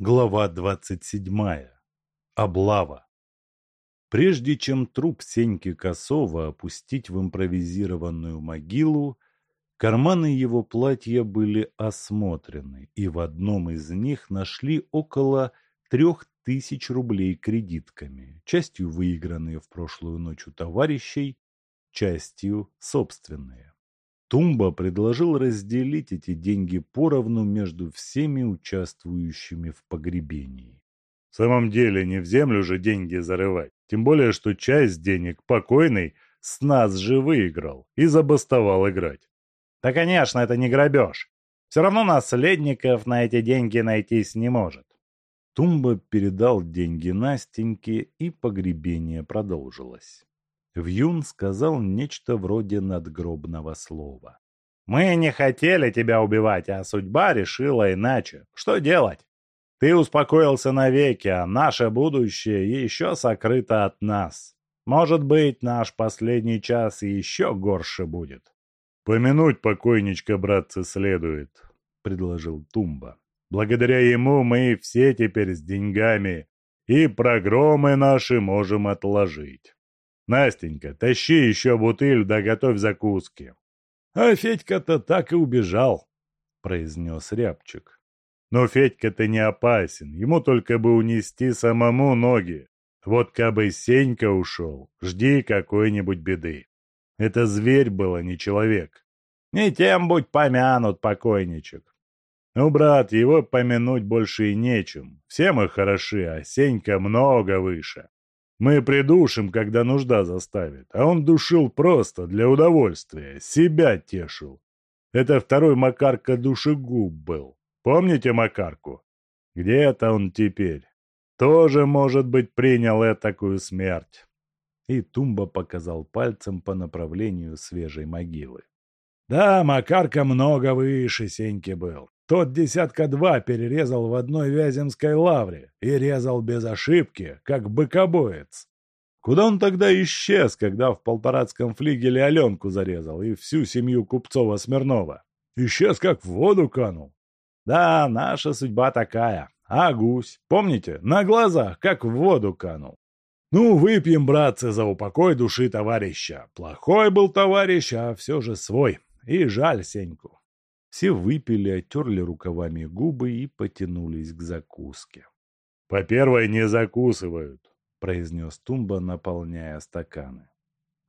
Глава 27. Облава. Прежде чем труп Сеньки Косова опустить в импровизированную могилу, карманы его платья были осмотрены, и в одном из них нашли около трех тысяч рублей кредитками, частью выигранные в прошлую ночь у товарищей, частью собственные. Тумба предложил разделить эти деньги поровну между всеми участвующими в погребении. В самом деле не в землю же деньги зарывать, тем более, что часть денег покойный с нас же выиграл и забастовал играть. Да, конечно, это не грабеж. Все равно наследников на эти деньги найтись не может. Тумба передал деньги Настеньке, и погребение продолжилось. Вьюн сказал нечто вроде надгробного слова. «Мы не хотели тебя убивать, а судьба решила иначе. Что делать? Ты успокоился навеки, а наше будущее еще сокрыто от нас. Может быть, наш последний час еще горше будет». «Помянуть покойничка, братцы, следует», — предложил Тумба. «Благодаря ему мы все теперь с деньгами, и прогромы наши можем отложить». Настенька, тащи еще бутыль да готовь закуски. А Федька-то так и убежал, произнес Рябчик. Но Федька-то не опасен, ему только бы унести самому ноги. Вот кабы Сенька ушел, жди какой-нибудь беды. Это зверь был, а не человек. Не тем будь помянут, покойничек. Ну, брат, его помянуть больше и нечем. Все мы хороши, а Сенька много выше. Мы придушим, когда нужда заставит, а он душил просто для удовольствия, себя тешил. Это второй Макарка душегуб был. Помните Макарку? Где-то он теперь. Тоже, может быть, принял этакую смерть. И Тумба показал пальцем по направлению свежей могилы. Да, Макарка много выше Сеньки был. Тот десятка два перерезал в одной Вяземской лавре и резал без ошибки, как быкобоец. Куда он тогда исчез, когда в полторацком флигеле Аленку зарезал и всю семью Купцова-Смирнова? Исчез, как в воду канул. Да, наша судьба такая. А гусь, помните, на глазах, как в воду канул. Ну, выпьем, братцы, за упокой души товарища. Плохой был товарищ, а все же свой. И жаль Сеньку. Все выпили, оттерли рукавами губы и потянулись к закуске. — По первой не закусывают, — произнес Тумба, наполняя стаканы.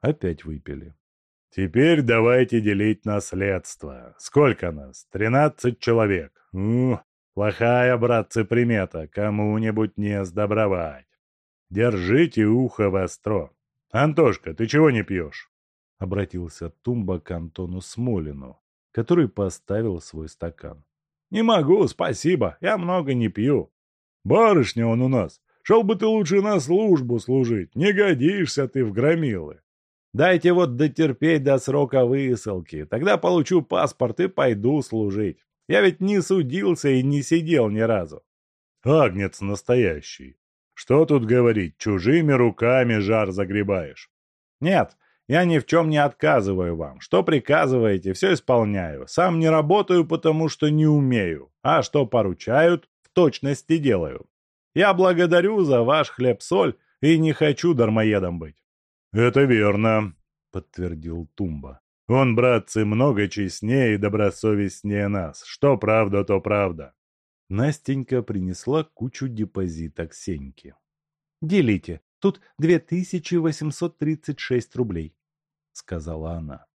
Опять выпили. — Теперь давайте делить наследство. Сколько нас? Тринадцать человек. Ну, плохая, братцы, примета. Кому-нибудь не сдобровать. Держите ухо востро. Антошка, ты чего не пьешь? Обратился Тумба к Антону Смолину, который поставил свой стакан. «Не могу, спасибо, я много не пью. Барышня он у нас, шел бы ты лучше на службу служить, не годишься ты в громилы. Дайте вот дотерпеть до срока высылки, тогда получу паспорт и пойду служить. Я ведь не судился и не сидел ни разу». «Агнец настоящий. Что тут говорить, чужими руками жар загребаешь?» «Нет, я ни в чем не отказываю вам. Что приказываете, все исполняю. Сам не работаю, потому что не умею. А что поручают, в точности делаю. Я благодарю за ваш хлеб-соль и не хочу дармоедом быть». «Это верно», — подтвердил Тумба. «Он, братцы, много честнее и добросовестнее нас. Что правда, то правда». Настенька принесла кучу депозита к Сеньке. «Делите. Тут 2836 рублей сказала она.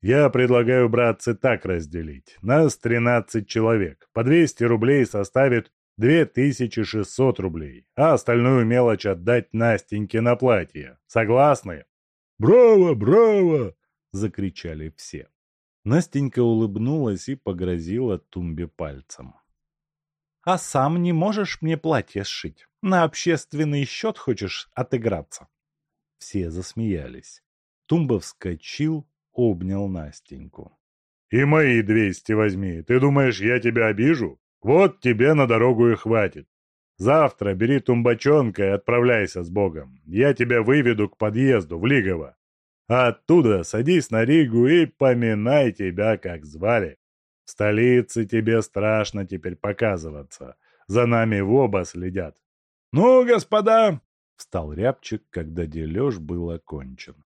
«Я предлагаю, братцы, так разделить. Нас 13 человек. По 200 рублей составит 2600 рублей, а остальную мелочь отдать Настеньке на платье. Согласны?» «Браво, браво!» — закричали все. Настенька улыбнулась и погрозила тумбе пальцем. «А сам не можешь мне платье сшить? На общественный счет хочешь отыграться?» Все засмеялись. Тумба вскочил, обнял Настеньку. «И мои двести возьми. Ты думаешь, я тебя обижу? Вот тебе на дорогу и хватит. Завтра бери тумбачонка и отправляйся с Богом. Я тебя выведу к подъезду в Лигово. А оттуда садись на Ригу и поминай тебя, как звали. В столице тебе страшно теперь показываться. За нами в оба следят. «Ну, господа!» — встал Рябчик, когда дележ был окончен.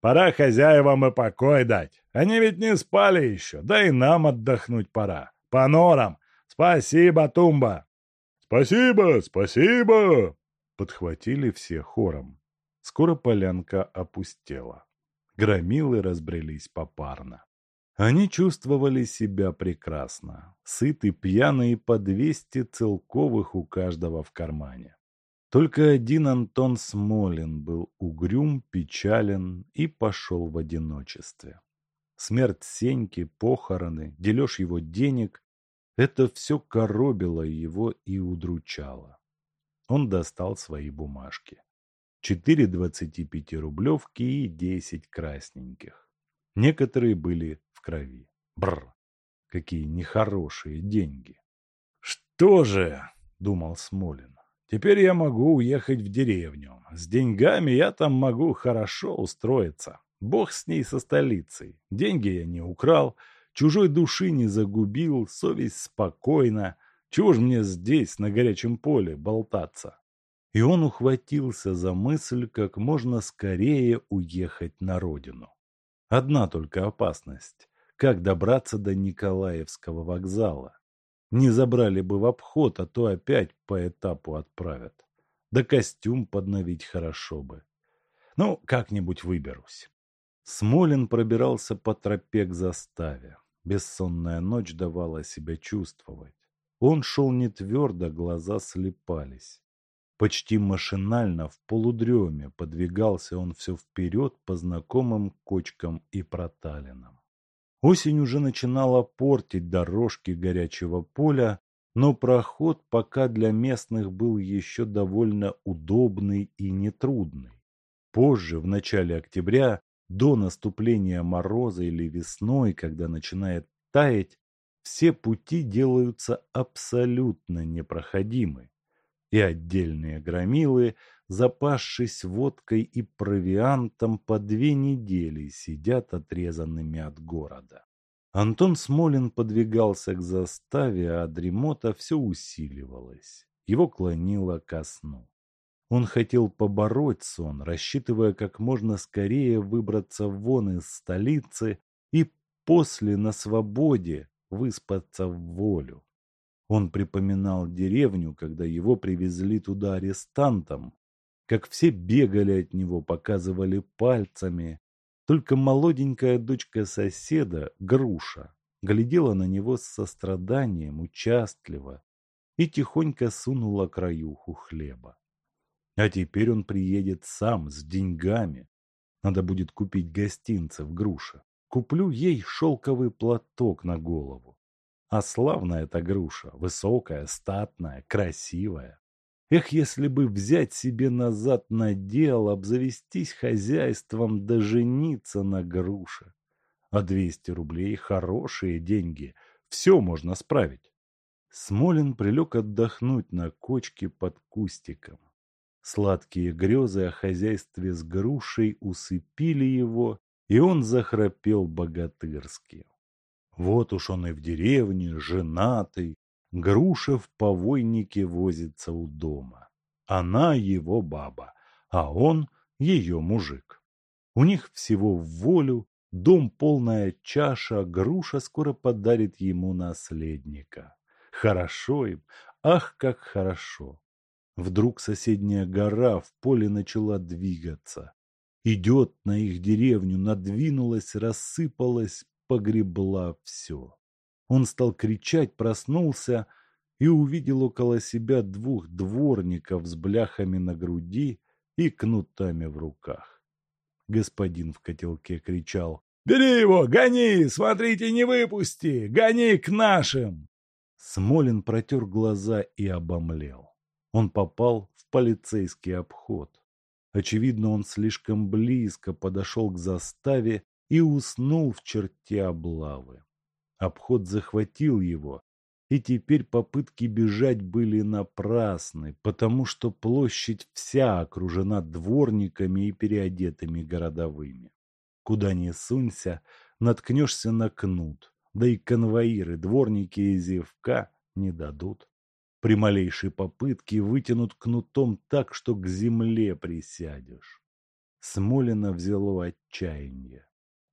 «Пора хозяевам и покой дать. Они ведь не спали еще, да и нам отдохнуть пора. По норам. Спасибо, Тумба!» «Спасибо, спасибо!» — подхватили все хором. Скоро полянка опустела. Громилы разбрелись попарно. Они чувствовали себя прекрасно, сыты, пьяные по двести целковых у каждого в кармане. Только один Антон Смолин был угрюм, печален и пошел в одиночестве. Смерть Сеньки, похороны, дележ его денег – это все коробило его и удручало. Он достал свои бумажки. Четыре двадцати пяти рублевки и десять красненьких. Некоторые были в крови. Бррр, какие нехорошие деньги. «Что же?» — думал Смолин. «Теперь я могу уехать в деревню. С деньгами я там могу хорошо устроиться. Бог с ней со столицей. Деньги я не украл, чужой души не загубил, совесть спокойна. Чего ж мне здесь, на горячем поле, болтаться?» И он ухватился за мысль, как можно скорее уехать на родину. Одна только опасность как добраться до Николаевского вокзала. Не забрали бы в обход, а то опять по этапу отправят. Да костюм подновить хорошо бы. Ну, как-нибудь выберусь. Смолин пробирался по тропе к заставе. Бессонная ночь давала себя чувствовать. Он шел не твердо, глаза слепались. Почти машинально, в полудреме, подвигался он все вперед по знакомым кочкам и проталинам. Осень уже начинала портить дорожки горячего поля, но проход пока для местных был еще довольно удобный и нетрудный. Позже, в начале октября, до наступления мороза или весной, когда начинает таять, все пути делаются абсолютно непроходимы, и отдельные громилы запасшись водкой и провиантом, по две недели сидят отрезанными от города. Антон Смолин подвигался к заставе, а дремота все усиливалась. Его клонило ко сну. Он хотел побороть сон, рассчитывая как можно скорее выбраться вон из столицы и после на свободе выспаться в волю. Он припоминал деревню, когда его привезли туда арестантом, как все бегали от него, показывали пальцами. Только молоденькая дочка соседа, Груша, глядела на него с состраданием, участливо и тихонько сунула краюху хлеба. А теперь он приедет сам, с деньгами. Надо будет купить гостинцев, Груша. Куплю ей шелковый платок на голову. А славная эта груша, высокая, статная, красивая. Эх, если бы взять себе назад на дело, обзавестись хозяйством, да жениться на груше. А двести рублей – хорошие деньги, все можно справить. Смолин прилег отдохнуть на кочке под кустиком. Сладкие грезы о хозяйстве с грушей усыпили его, и он захрапел богатырски. Вот уж он и в деревне, женатый, Груша в повойнике возится у дома. Она его баба, а он ее мужик. У них всего в волю, дом полная чаша, груша скоро подарит ему наследника. Хорошо им, ах, как хорошо. Вдруг соседняя гора в поле начала двигаться. Идет на их деревню, надвинулась, рассыпалась, погребла все. Он стал кричать, проснулся и увидел около себя двух дворников с бляхами на груди и кнутами в руках. Господин в котелке кричал «Бери его! Гони! Смотрите, не выпусти! Гони к нашим!» Смолин протер глаза и обомлел. Он попал в полицейский обход. Очевидно, он слишком близко подошел к заставе и уснул в черте облавы. Обход захватил его, и теперь попытки бежать были напрасны, потому что площадь вся окружена дворниками и переодетыми городовыми. Куда ни сунься, наткнешься на кнут, да и конвоиры, дворники и зевка не дадут. При малейшей попытке вытянут кнутом так, что к земле присядешь. Смолина взяло отчаяние.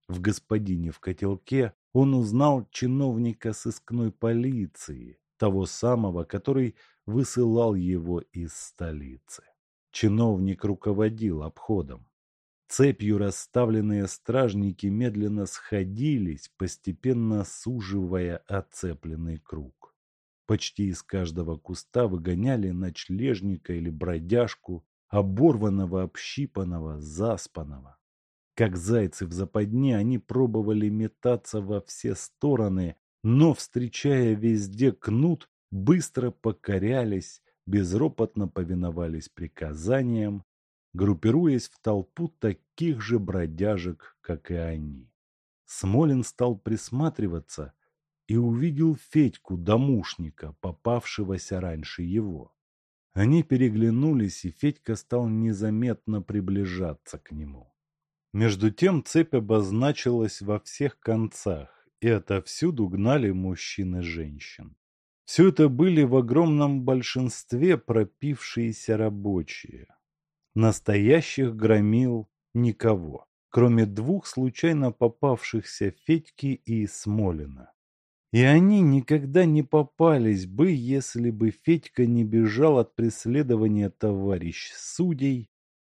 В господине в котелке он узнал чиновника сыскной полиции, того самого, который высылал его из столицы. Чиновник руководил обходом. Цепью расставленные стражники медленно сходились, постепенно суживая оцепленный круг. Почти из каждого куста выгоняли ночлежника или бродяжку, оборванного, общипанного, заспанного. Как зайцы в западне, они пробовали метаться во все стороны, но, встречая везде кнут, быстро покорялись, безропотно повиновались приказаниям, группируясь в толпу таких же бродяжек, как и они. Смолин стал присматриваться и увидел Федьку, домушника, попавшегося раньше его. Они переглянулись, и Федька стал незаметно приближаться к нему. Между тем цепь обозначилась во всех концах, и отовсюду гнали мужчин и женщин. Все это были в огромном большинстве пропившиеся рабочие. Настоящих громил никого, кроме двух случайно попавшихся Федьки и Смолина. И они никогда не попались бы, если бы Федька не бежал от преследования товарищ судей,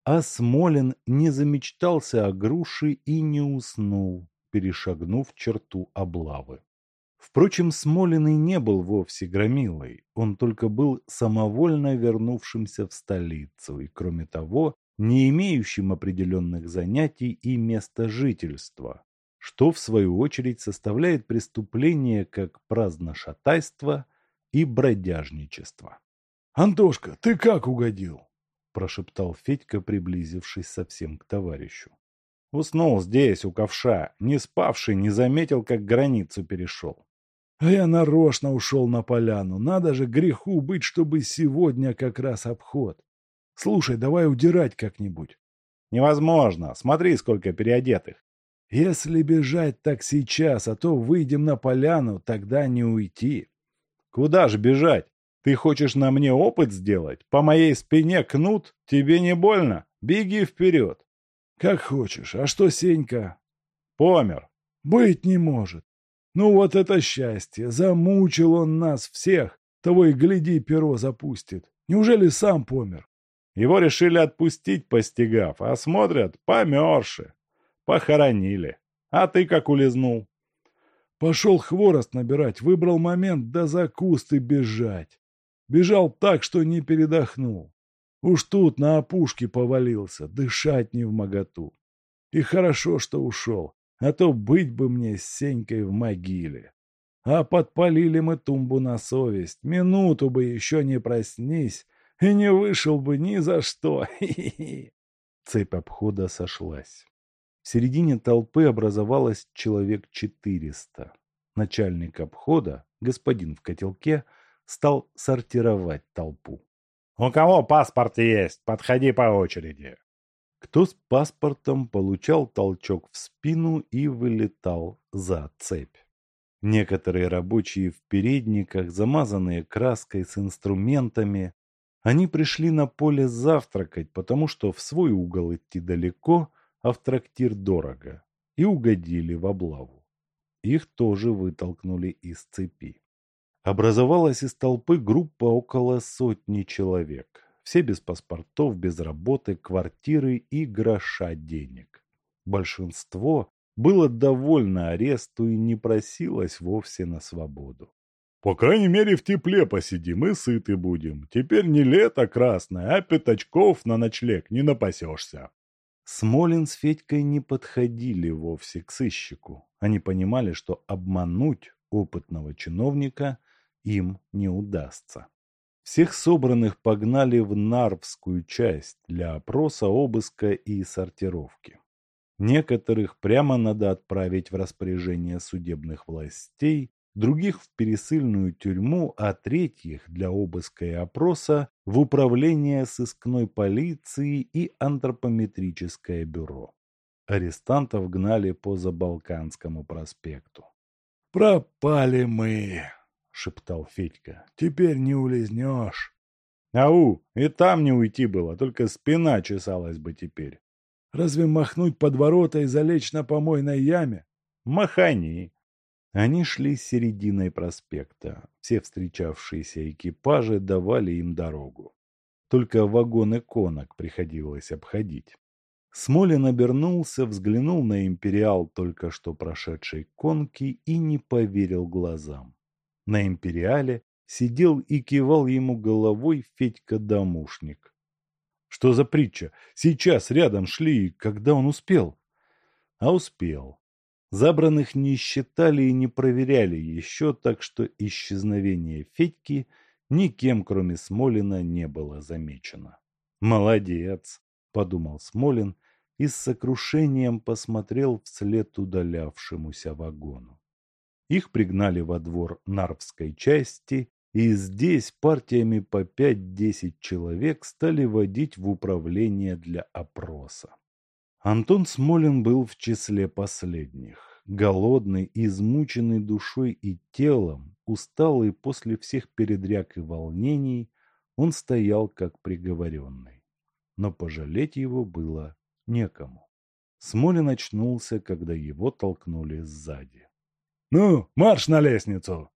а Смолин не замечтался о груши и не уснул, перешагнув черту облавы. Впрочем, Смолиный не был вовсе громилой, он только был самовольно вернувшимся в столицу и, кроме того, не имеющим определенных занятий и места жительства, что, в свою очередь, составляет преступление как праздношатайство и бродяжничество. «Антошка, ты как угодил?» – прошептал Федька, приблизившись совсем к товарищу. Уснул здесь, у ковша, не спавший, не заметил, как границу перешел. А я нарочно ушел на поляну. Надо же греху быть, чтобы сегодня как раз обход. Слушай, давай удирать как-нибудь. Невозможно. Смотри, сколько переодетых. Если бежать так сейчас, а то выйдем на поляну, тогда не уйти. Куда же бежать? Ты хочешь на мне опыт сделать? По моей спине кнут? Тебе не больно? Беги вперед. Как хочешь. А что Сенька? Помер. Быть не может. Ну вот это счастье! Замучил он нас всех! Того и гляди, перо запустит. Неужели сам помер? Его решили отпустить, постигав, а смотрят, померши. Похоронили. А ты как улизнул? Пошел хворост набирать, выбрал момент, да за кусты бежать. Бежал так, что не передохнул. Уж тут на опушке повалился, дышать не в моготу. И хорошо, что ушел а то быть бы мне с Сенькой в могиле. А подпалили мы тумбу на совесть, минуту бы еще не проснись, и не вышел бы ни за что. Цепь обхода сошлась. В середине толпы образовалось человек четыреста. Начальник обхода, господин в котелке, стал сортировать толпу. «У кого паспорт есть? Подходи по очереди!» Кто с паспортом получал толчок в спину и вылетал за цепь. Некоторые рабочие в передниках, замазанные краской с инструментами, они пришли на поле завтракать, потому что в свой угол идти далеко, а в трактир дорого, и угодили в облаву. Их тоже вытолкнули из цепи. Образовалась из толпы группа около сотни человек. Все без паспортов, без работы, квартиры и гроша денег. Большинство было довольно аресту и не просилось вовсе на свободу. По крайней мере, в тепле посидим и сыты будем. Теперь не лето красное, а пятачков на ночлег не напасешься. Смолин с Федькой не подходили вовсе к сыщику. Они понимали, что обмануть опытного чиновника им не удастся. Всех собранных погнали в Нарвскую часть для опроса, обыска и сортировки. Некоторых прямо надо отправить в распоряжение судебных властей, других в пересыльную тюрьму, а третьих для обыска и опроса в управление сыскной полиции и антропометрическое бюро. Арестантов гнали по Забалканскому проспекту. «Пропали мы!» Шептал Федька. «Теперь не улизнешь». «Ау, и там не уйти было, только спина чесалась бы теперь». «Разве махнуть под ворота и залечь на помойной яме?» «Махани». Они шли с серединой проспекта. Все встречавшиеся экипажи давали им дорогу. Только вагоны конок приходилось обходить. Смолин обернулся, взглянул на империал только что прошедшей конки и не поверил глазам. На империале сидел и кивал ему головой Федька-домушник. Что за притча? Сейчас рядом шли, когда он успел? А успел. Забранных не считали и не проверяли еще, так что исчезновение Федьки никем, кроме Смолина, не было замечено. «Молодец!» – подумал Смолин и с сокрушением посмотрел вслед удалявшемуся вагону. Их пригнали во двор Нарвской части, и здесь партиями по 5-10 человек стали водить в управление для опроса. Антон Смолин был в числе последних. Голодный, измученный душой и телом, усталый после всех передряг и волнений, он стоял как приговоренный. Но пожалеть его было некому. Смолин очнулся, когда его толкнули сзади. «Ну, марш на лестницу!»